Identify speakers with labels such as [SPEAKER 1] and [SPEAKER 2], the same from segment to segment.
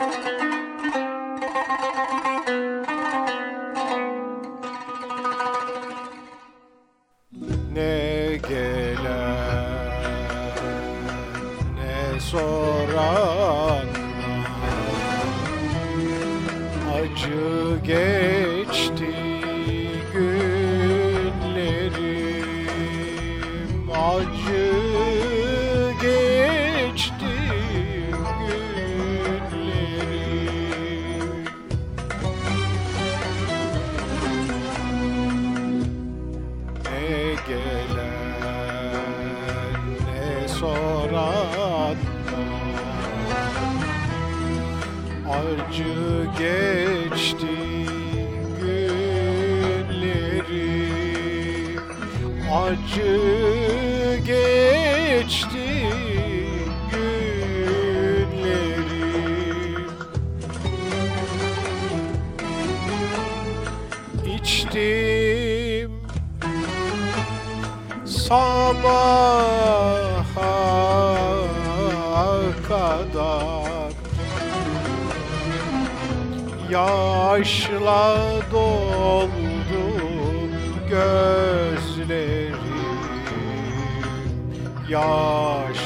[SPEAKER 1] Ne gelen ne soran Acı geçti günlerim acı gelen ne soran Acı geçti günlerim Acı geçti günlerim İçtim sabaha kadar Yaşla doldu gözlerim. Yaşla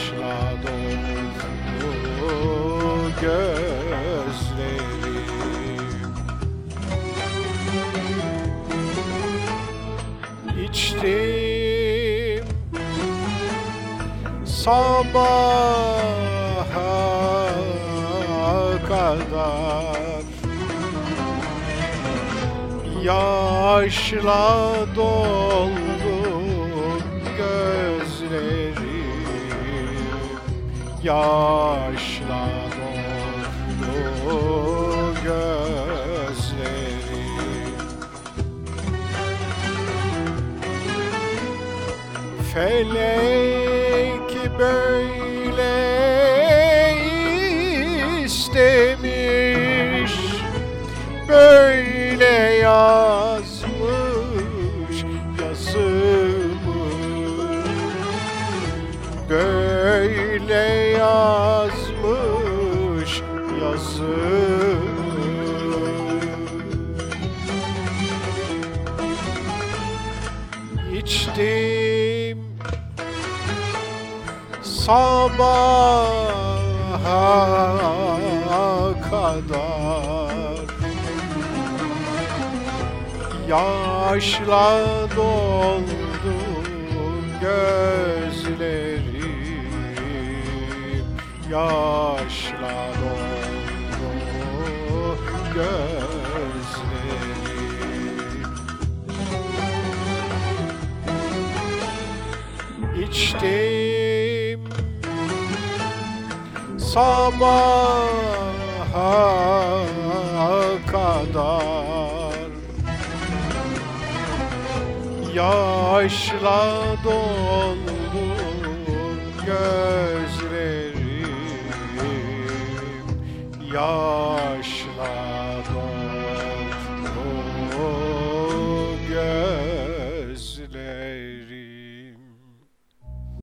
[SPEAKER 1] sabaha kadar Yaşla doldu gözlerim Yaşla doldu gözlerim Felek böyle istemiş. Böyle yazmış yazımı. Böyle yazmış yazımı sabaha kadar. Yaşla doldu gözlerim Yaşla doldu gözlerim içtim sabaha kadar. Yaşla doldu gözlerim